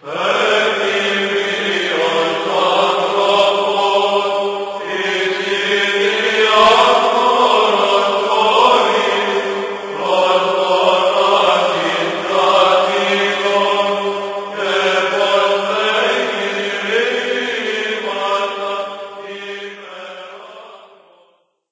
Hey!